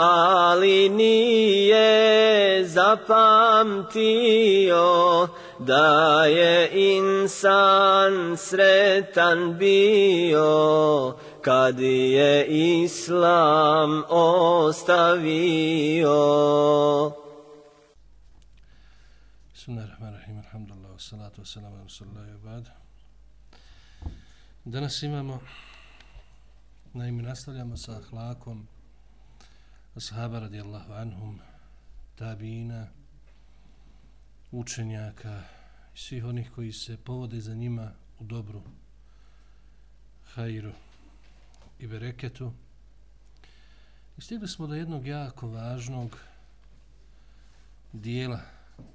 ali nije zapamtio da je insan sretan bio kad je islam ostavio. Bismillahirrahmanirrahim, alhamdulillah, salatu wassalamu ala rasulillahi wa ba'd. Danas imamo, naime nastavljamo sa hlakom ashaba radijallahu anhum, tabina, učenjaka i svih onih koji se povode za njima u dobru, hajru i bereketu. I stigli smo do jednog jako važnog dijela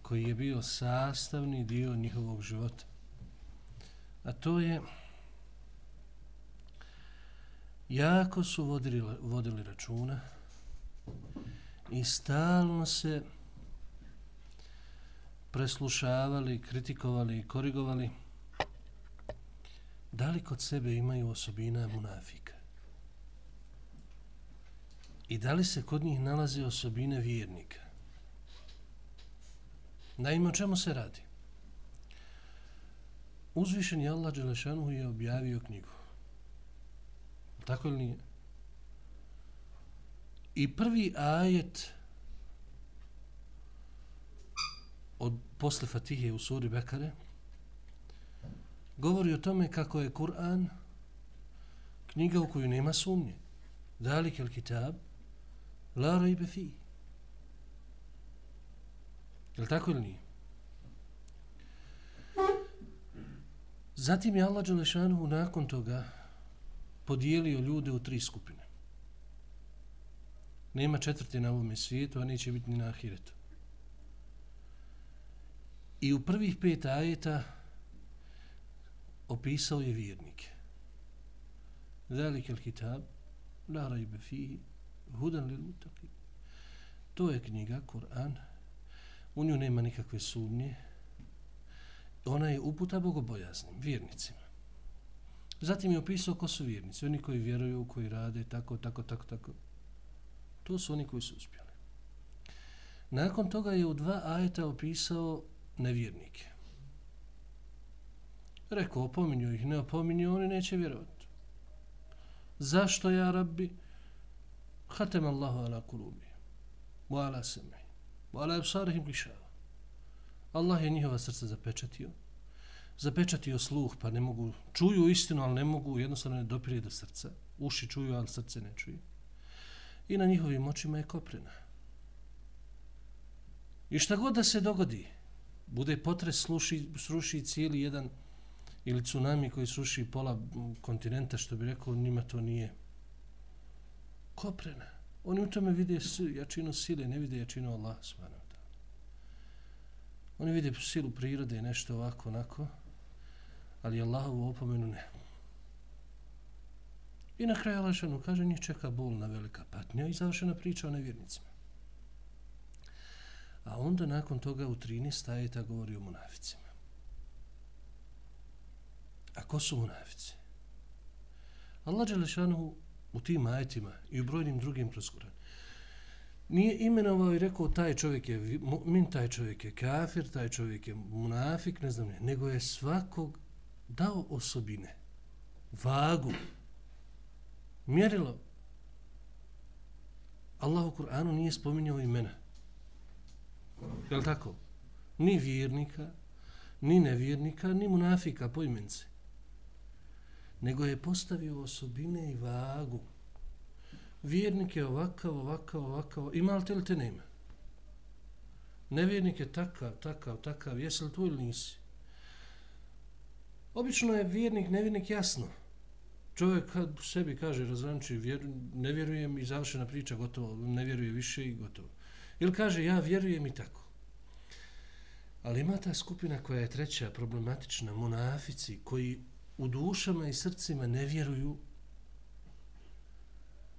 koji je bio sastavni dio njihovog života. A to je jako su vodili, vodili računa i stalno se preslušavali, kritikovali i korigovali da li kod sebe imaju osobina munafika i da li se kod njih nalaze osobine vjernika. Naime, o čemu se radi? Uzvišen je Allah Đelešanu je objavio knjigu. Tako li nije? I prvi ajet od posle Fatihe u suri Bekare govori o tome kako je Kur'an knjiga u koju nema sumnje. Dalik el kitab la rajbe fi. Je tako ili nije? Zatim je Allah Đelešanu nakon toga podijelio ljude u tri skupine. Nema četvrte na ovom svijetu, a neće biti ni na ahiretu. I u prvih pet ajeta opisao je vjernike. Zalike il kitab, la rajbe fihi, hudan lil mutaki. To je knjiga, Kur'an. U nju nema nikakve sumnje. Ona je uputa bogobojaznim, vjernicima. Zatim je opisao ko su vjernici. Oni koji vjeruju, koji rade, tako, tako, tako, tako. To su oni koji su uspjeli. Nakon toga je u dva ajeta opisao nevjernike. Rekao, opominju ih, ne opominju, oni neće vjerovati. Zašto ja, rabbi? Hatem Allahu ala kulubi. Wa ala sami. Wa ala absarihim kišava. Allah je njihova srca zapečatio. zapečatio sluh, pa ne mogu, čuju istinu, ali ne mogu, jednostavno ne dopire do srca. Uši čuju, ali srce ne čuju. I na njihovim očima je koprena. I šta god da se dogodi, bude potres, sluši, sruši cijeli jedan ili tsunami koji sruši pola kontinenta, što bi rekao, njima to nije koprena. Oni u tome vide jačinu sile, ne vide jačinu Allah subhanahu wa ta'ala. Oni vide silu prirode, nešto ovako, onako, ali Allahovu opomenu ne. I na kraju Lešanu kaže, njih čeka bol na velika patnja i završena priča o nevjernicima. A onda nakon toga u 13 staje ta govori o munaficima. A ko su munafici? Allah Đelešanu u tim ajetima i u brojnim drugim kroz nije imenovao i rekao taj čovjek je min, taj čovjek je kafir, taj čovjek je munafik, ne znam ne, nego je svakog dao osobine, vagu, mjerilo. Allah u Kur'anu nije spominjao imena. Je li tako? Ni vjernika, ni nevjernika, ni munafika po imence nego je postavio osobine i vagu. Vjernik je ovakav, ovakav, ovakav, ima li te ili te nema? Nevjernik je takav, takav, takav, jesi li tu ili nisi? Obično je vjernik, nevjernik jasno. Čovjek kad sebi kaže, razranči, vjer, ne vjerujem i završena priča, gotovo, ne vjeruje više i gotovo. Ili kaže, ja vjerujem i tako. Ali ima ta skupina koja je treća, problematična, monafici, koji u dušama i srcima ne vjeruju,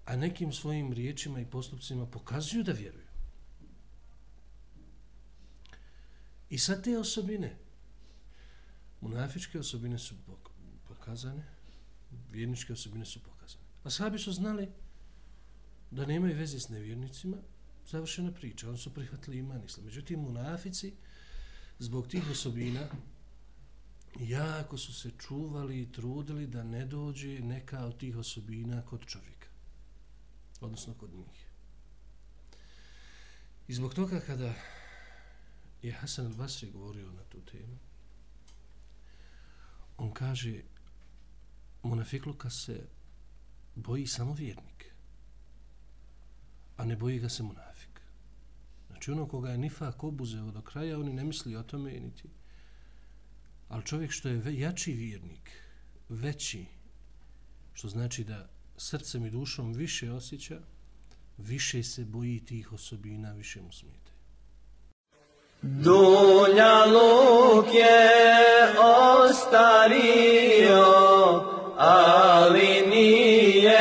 a nekim svojim riječima i postupcima pokazuju da vjeruju. I sad te osobine, munafičke osobine su pokazane, vjerničke osobine su pokazane. A sahabi su znali da nemaju veze s nevjernicima, završena priča, oni su prihvatili iman islam. Međutim, munafici, zbog tih osobina, jako su se čuvali i trudili da ne dođe neka od tih osobina kod čovjeka. Odnosno kod njih. I zbog toga kada je Hasan al-Basri govorio na tu temu, on kaže munafikluka se boji samo vjernik, a ne boji ga se munafik. Znači ono koga je nifak obuzeo do kraja, oni ne misli o tome niti Ali čovjek što je jači vjernik, veći, što znači da srcem i dušom više osjeća, više se boji tih osobina, više mu smijete. Dunja luk je ostario, ali nije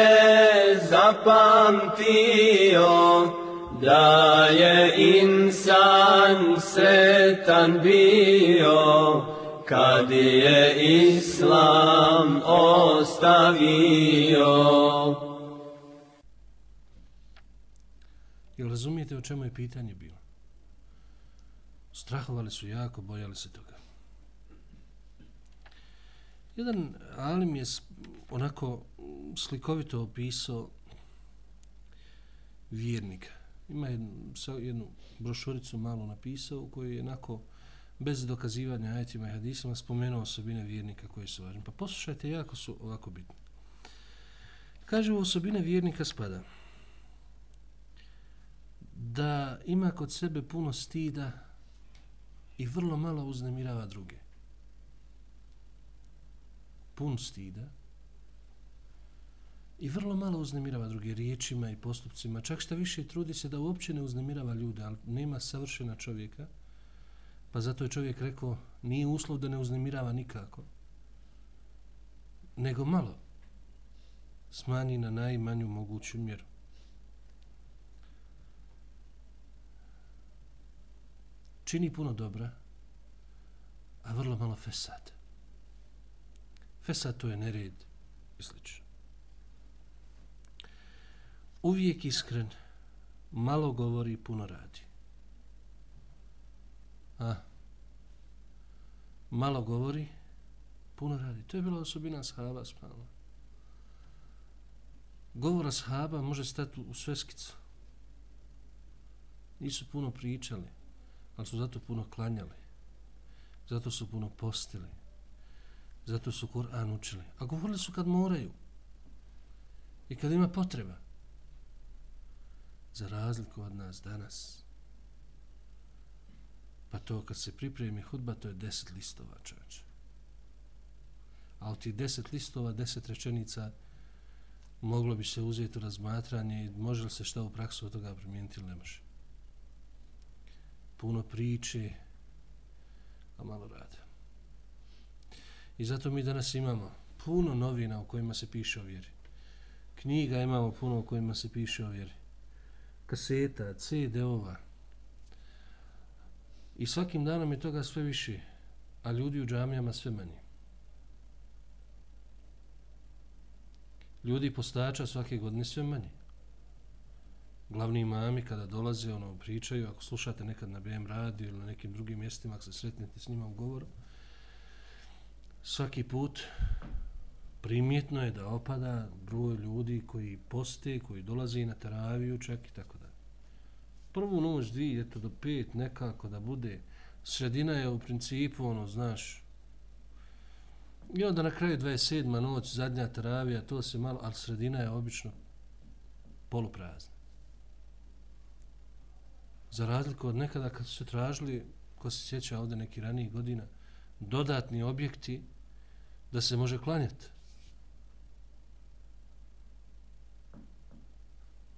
zapamtio da je insan sretan bio kad je islam ostavio. Jel razumijete o čemu je pitanje bilo? Strahovali su jako, bojali se toga. Jedan alim je onako slikovito opisao vjernika. Ima jednu, jednu brošuricu malo napisao u kojoj je onako bez dokazivanja ajetima i hadisima spomenuo osobine vjernika koje su važne. Pa poslušajte, jako su ovako bitne. Kaže u osobine vjernika spada da ima kod sebe puno stida i vrlo malo uznemirava druge. Pun stida i vrlo malo uznemirava druge riječima i postupcima. Čak što više trudi se da uopće ne uznemirava ljude, ali nema savršena čovjeka – Pa zato je čovjek rekao, nije uslov da ne uznemirava nikako. Nego malo. Smanji na najmanju moguću mjeru. Čini puno dobra, a vrlo malo fesada. Fesad to je nered i slično. Uvijek iskren, malo govori, puno radi. A, malo govori, puno radi. To je bila osobina sahaba spavno. Govora sahaba može stati u sveskicu. Nisu puno pričali, ali su zato puno klanjali. Zato su puno postili. Zato su Kur'an učili. A govorili su kad moraju. I kad ima potreba. Za razliku od nas danas. Pa to kad se pripremi hudba, to je deset listova čovječe. A od tih deset listova, deset rečenica, moglo bi se uzeti u razmatranje i može li se šta u praksu od toga primijeniti ili ne može. Puno priče, a malo rada. I zato mi danas imamo puno novina u kojima se piše o vjeri. Knjiga imamo puno u kojima se piše o vjeri. Kaseta, CD-ova. I svakim danom je toga sve više, a ljudi u džamijama sve manje. Ljudi postača svake godine sve manje. Glavni imami kada dolaze, ono, pričaju, ako slušate nekad na BM radio ili na nekim drugim mjestima, ako se sretnete s njima u govoru, svaki put primjetno je da opada broj ljudi koji poste, koji dolaze na teraviju, čak i tako da. Prvu noć, dvije, eto do pet, nekako da bude. Sredina je u principu, ono, znaš, i onda na kraju 27. noć, zadnja teravija, to se malo, ali sredina je obično poluprazna. Za razliku od nekada kad su se tražili, ko se sjeća ovde neki ranijih godina, dodatni objekti da se može klanjati.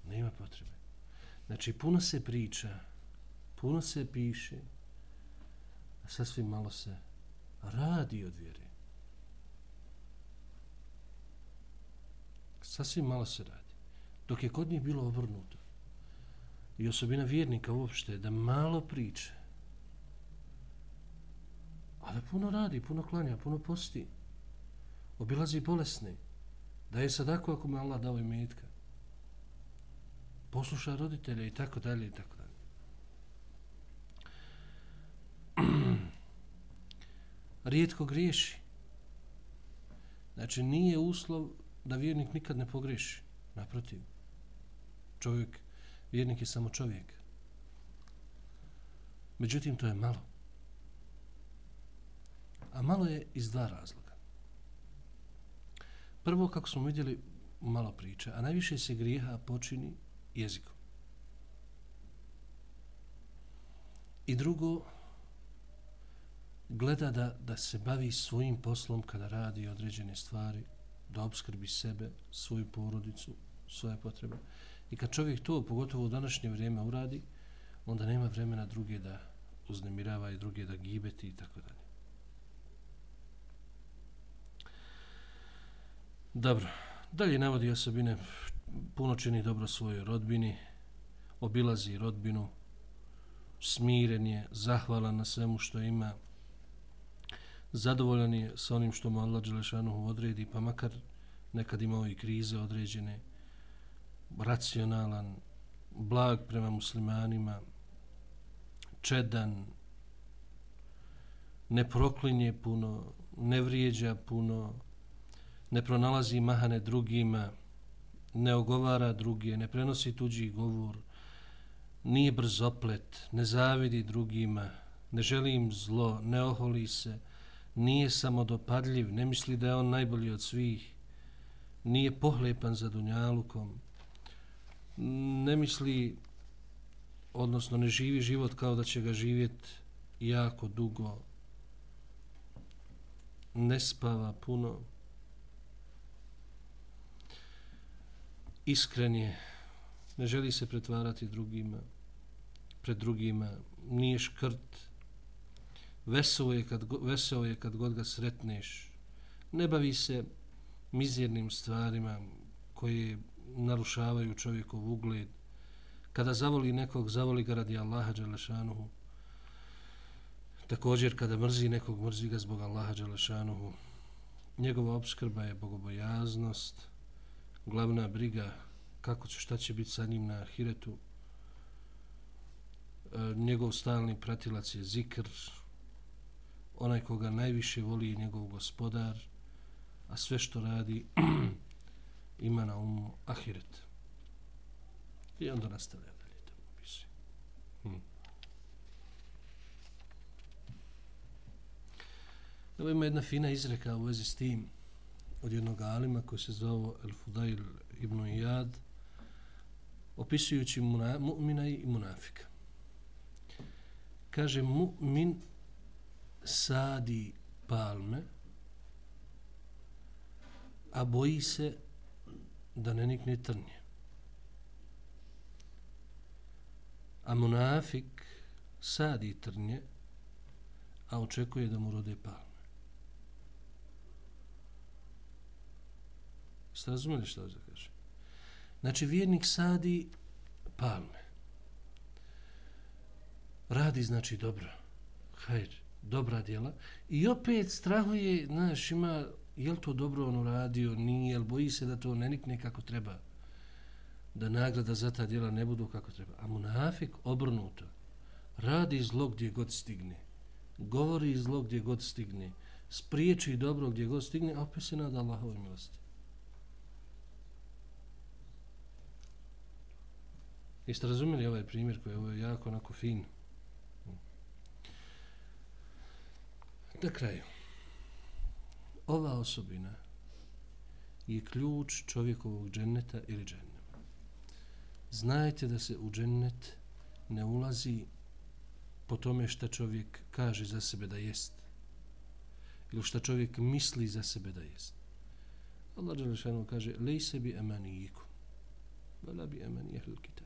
Nema potrebe. Znači, puno se priča, puno se piše, a sasvim malo se radi od vjere. Sasvim malo se radi. Dok je kod njih bilo obrnuto. I osobina vjernika uopšte je da malo priče. A da puno radi, puno klanja, puno posti. Obilazi bolesni. Da je sadako ako mu Allah dao imetka. Posluša roditelja i tako dalje i tako dalje. Rijetko griješi. Znači nije uslov da vjernik nikad ne pogriješi. Naprotiv. Čovjek Vjernik je samo čovjek. Međutim, to je malo. A malo je iz dva razloga. Prvo, kako smo vidjeli, malo priča, a najviše se grijeha počini jezikom. I drugo, gleda da, da se bavi svojim poslom kada radi određene stvari, da obskrbi sebe, svoju porodicu, svoje potrebe. I kad čovjek to, pogotovo u današnje vrijeme, uradi, onda nema vremena druge da uznemirava i druge da gibeti i tako dalje. Dobro, dalje navodi osobine, puno čini dobro svojoj rodbini, obilazi rodbinu, smiren je, zahvalan na svemu što ima, zadovoljan je sa onim što mu Allah Đelešanu odredi, pa makar nekad imao i krize određene, racionalan, blag prema muslimanima, čedan, ne proklinje puno, ne vrijeđa puno, ne pronalazi mahane drugima, ne ogovara druge, ne prenosi tuđi govor, nije brzoplet, ne zavidi drugima, ne želi im zlo, ne oholi se, nije samodopadljiv, ne misli da je on najbolji od svih, nije pohlepan za dunjalukom, ne misli, odnosno ne živi život kao da će ga živjeti jako dugo, ne spava puno, iskren je, ne želi se pretvarati drugima, pred drugima, nije škrt, veseo je kad, veseo je kad god ga sretneš, ne bavi se mizernim stvarima koje narušavaju čovjekov ugled. Kada zavoli nekog, zavoli ga radi Allaha Đalešanuhu. Također, kada mrzi nekog, mrzi ga zbog Allaha Đalešanuhu. Njegova obskrba je bogobojaznost, glavna briga kako će, šta će biti sa njim na Hiretu. E, njegov stalni pratilac je zikr, onaj koga najviše voli je njegov gospodar, a sve što radi ima na umu ahiret. I onda nastavlja dalje tamo piše. Hmm. Evo ima jedna fina izreka u vezi s tim od jednog alima koji se zove El Fudail ibn Iyad opisujući mu'mina i munafika. Kaže mu'min sadi palme a boji se da ne nikne trnje. A munafik sadi trnje a očekuje da mu rode palme. Jeste razumeli što da kaže? Znači, vjernik sadi palme. Radi, znači, dobro. Hajr, dobra djela. I opet strahuje, znaš, ima, je li to dobro ono radio, nije, jel boji se da to ne nikne kako treba. Da nagrada za ta djela ne budu kako treba. A munafik obrnuto. Radi zlo gdje god stigne. Govori zlo gdje god stigne. Spriječi dobro gdje god stigne, a opet se nada Allahove milosti. Jeste razumeli ovaj primjer koji je ovo jako onako fin? Na kraju, ova osobina je ključ čovjekovog dženneta ili džennema. Znajte da se u džennet ne ulazi po tome šta čovjek kaže za sebe da jest ili šta čovjek misli za sebe da jest. Allah Đelešanu kaže lej sebi emanijiku vela bi emanijah kitab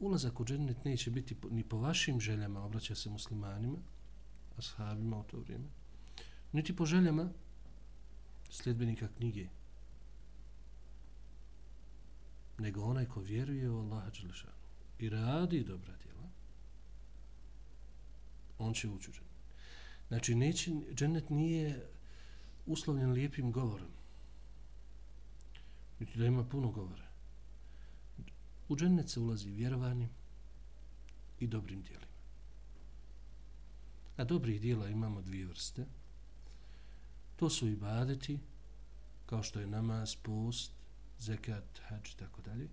ulazak u džennet neće biti ni po vašim željama, obraća se muslimanima, ashabima u to vrijeme, niti po željama sljedbenika knjige, nego onaj ko vjeruje u Allaha Đelešanu i radi dobra djela, on će ući u džennet. Znači, neće, džennet nije uslovljen lijepim govorom, niti da ima puno govora. U džennet se ulazi vjerovanjem i dobrim dijelima. A dobrih dijela imamo dvije vrste. To su ibadeti, kao što je namaz, post, zekat, hađ i tako dalje,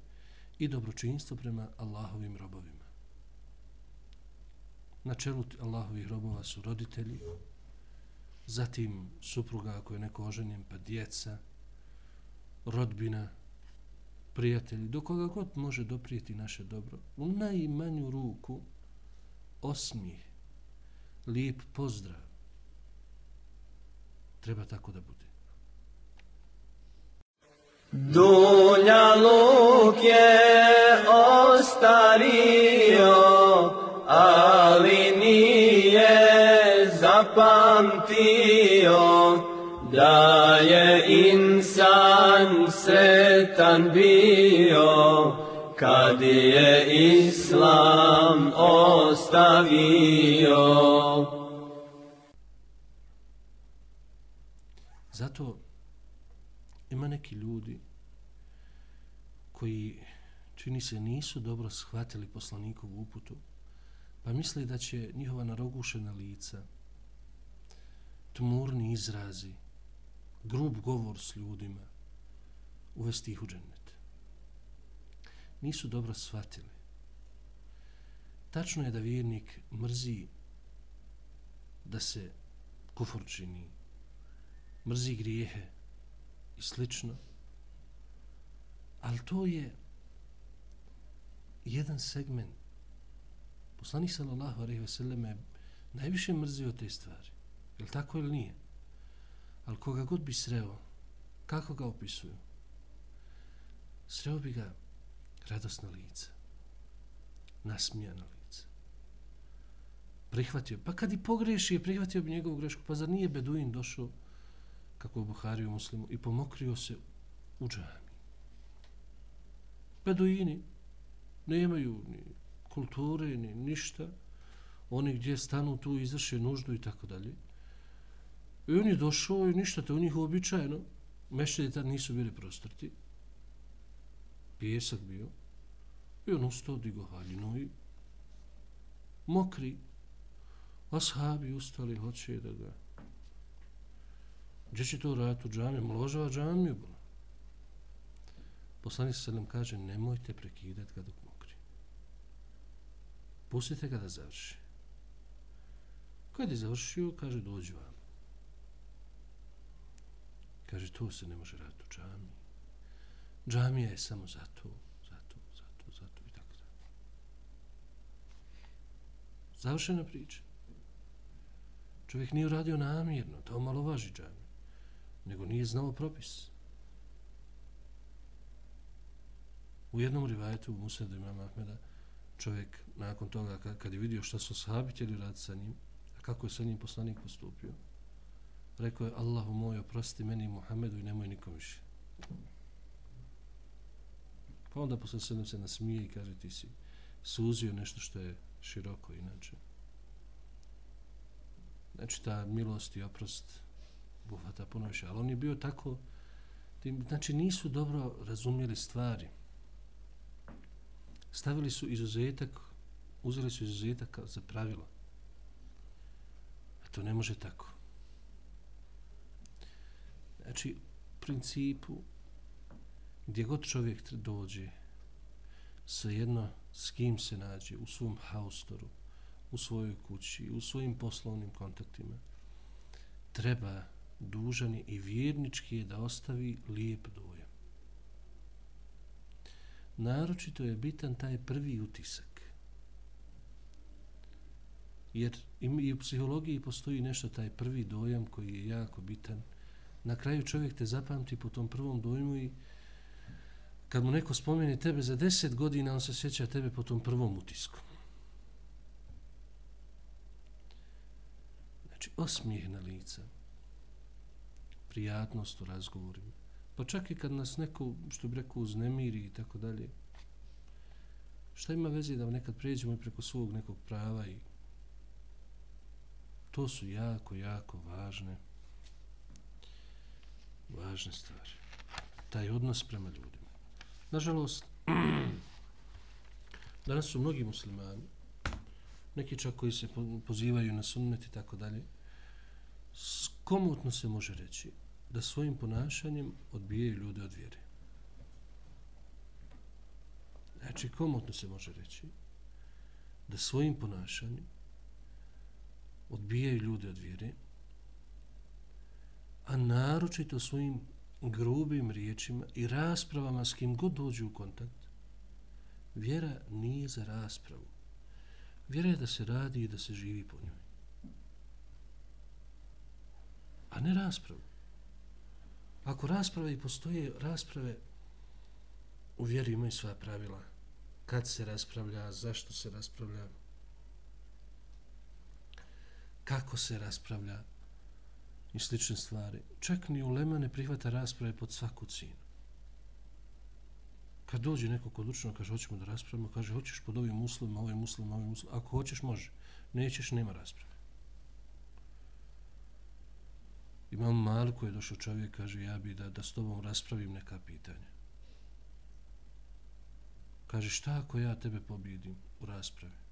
i dobročinstvo prema Allahovim robovima. Na čelu Allahovih robova su roditelji, zatim supruga ako je neko oženjen, pa djeca, rodbina, prijatelji, do koga god može doprijeti naše dobro, u najmanju ruku osmijeh, lijep pozdrav, treba tako da bude. Dunja luk je ostario, ali nije zapamtio, da je insan sretan bio kad je islam ostavio. Zato ima neki ljudi koji čini se nisu dobro shvatili poslanikovu uputu, pa misle da će njihova narogušena lica, tmurni izrazi, grub govor s ljudima, uvesti ih u džennet. Nisu dobro shvatili. Tačno je da vjernik mrzi da se kufur čini, mrzi grijehe i slično, ali to je jedan segment. Poslanik sallallahu alejhi ve selleme najviše mrzio te stvari. Je li tako ili nije? Ali koga god bi sreo, kako ga opisuju? Sreo bi ga radosno lice, nasmijano lice. Prihvatio, pa kad i pogreši prihvatio bi njegovu grešku, pa zar nije Beduin došao, kako Buhari u muslimu, i pomokrio se u džami. Beduini nemaju ni kulture, ni ništa, oni gdje stanu tu izvrše nuždu i tako dalje. I on je došao i ništa, to u njih uobičajeno. Mešćedi tad nisu bili prostrti pjesak bio. I on ustao, digo haljinu i mokri. Ashabi ustali, hoće da ga... Gdje će to raditi u džamiju? Mložava džamiju. Poslanik se nam kaže, nemojte prekidati ga dok mokri. Pustite ga da završi. Kad je završio, kaže, dođi vam. Kaže, to se ne može raditi u džami. Džamija je samo za to, za to, za to, za to i tako da. Završena priča. Čovjek nije uradio namjerno, to malo važi džami. Nego nije znao propis. U jednom rivajetu u Musedu imama Ahmeda, čovjek nakon toga kad je vidio šta su sahabi htjeli raditi sa njim, a kako je sa njim poslanik postupio, rekao je Allahu moj oprosti meni i Muhammedu i nemoj nikom više. Pa onda posle sedem se nasmije i kaže ti si suzio nešto što je široko inače. Znači ta milost i oprost buhvata puno više. Ali on je bio tako, tim, znači nisu dobro razumjeli stvari. Stavili su izuzetak, uzeli su izuzetak za pravilo. A to ne može tako. Znači, u principu, gdje god čovjek dođe, jedno s kim se nađe, u svom haustoru, u svojoj kući, u svojim poslovnim kontaktima, treba dužani i vjernički je da ostavi lijep dojam. Naročito je bitan taj prvi utisak. Jer i u psihologiji postoji nešto taj prvi dojam koji je jako bitan – na kraju čovjek te zapamti po tom prvom dojmu i kad mu neko spomeni tebe za deset godina, on se sjeća tebe po tom prvom utisku. Znači, osmijeh na lica, prijatnost u razgovorima, pa čak i kad nas neko, što bi rekao, uznemiri i tako dalje, šta ima veze da nekad pređemo i preko svog nekog prava i to su jako, jako važne važne stvari. Taj odnos prema ljudima. Nažalost, danas su mnogi muslimani, neki čak koji se pozivaju na sunnet i tako dalje, komotno se može reći da svojim ponašanjem odbijaju ljude od vjere. Znači, komotno se može reći da svojim ponašanjem odbijaju ljude od vjere, a naročito svojim grubim riječima i raspravama s kim god dođu u kontakt, vjera nije za raspravu. Vjera je da se radi i da se živi po njoj. A ne raspravu. Ako rasprave i postoje rasprave, u vjeri imaju sva pravila. Kad se raspravlja, zašto se raspravlja, kako se raspravlja, i slične stvari. Čak ni ulema ne prihvata rasprave pod svaku cijenu. Kad dođe neko kod učena, kaže, hoćemo da raspravimo, kaže, hoćeš pod ovim uslovima, ovim uslovima, ovim uslovima. ako hoćeš, može. Nećeš, nema rasprave. Imam mal koji je došao čovjek, kaže, ja bi da, da s tobom raspravim neka pitanja. Kaže, šta ako ja tebe pobjedim u raspravi?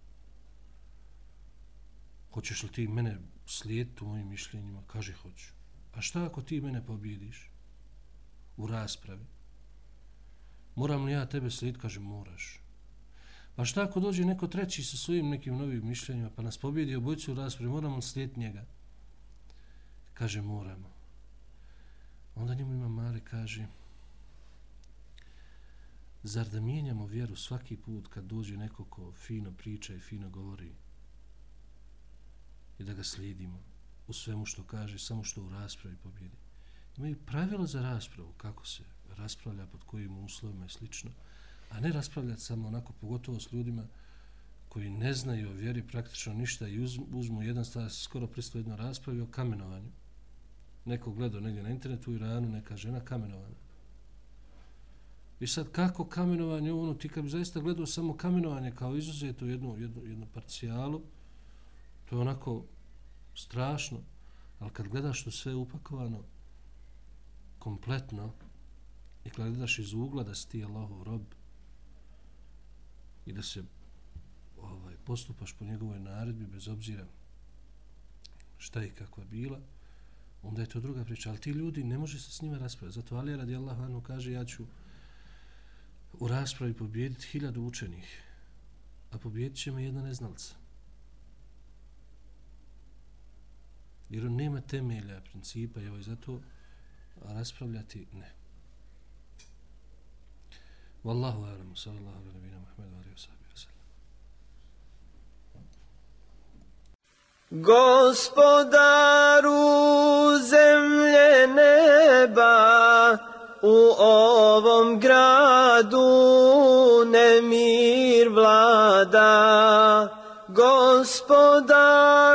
Hoćeš li ti mene slijediti u mojim mišljenjima? Kaže, hoću. A šta ako ti mene pobjediš u raspravi? Moram li ja tebe slijediti? Kaže, moraš. Pa šta ako dođe neko treći sa svojim nekim novim mišljenjima pa nas pobjedi obojcu u raspravi? Moramo slijediti njega? Kaže, moramo. Onda njemu ima mali, kaže, zar da mijenjamo vjeru svaki put kad dođe neko ko fino priča i fino govori? I da ga slijedimo u svemu što kaže, samo što u raspravi pobjedi. Imaju pravila za raspravu, kako se raspravlja, pod kojim uslovima i slično, a ne raspravljati samo onako, pogotovo s ljudima koji ne znaju o vjeri praktično ništa i uzmu jedan stvar, skoro pristo jedno raspravi o kamenovanju. Neko gledao negdje na internetu u Iranu, neka žena kamenovana. I sad kako kamenovanje, ono, ti kad bi zaista gledao samo kamenovanje kao izuzeto jednu, jednu, jednu parcijalu, To je onako strašno, ali kad gledaš to sve upakovano, kompletno, i kad gledaš iz ugla da si ti Allahov rob i da se ovaj, postupaš po njegovoj naredbi bez obzira šta i kakva bila, onda je to druga priča. Ali ti ljudi ne može se s njima raspraviti. Zato Alija radi Allah anu kaže ja ću u raspravi pobijediti hiljadu učenih, a pobijedit će me jedna neznalca. Jer on nema temelja, principa, i ovaj zato raspravljati ne. Wallahu alam, sallallahu ala nabina Muhammad, wa alihi wa sahbihi. Gospodaru zemlje neba, u ovom gradu nemir vlada. Gospodaru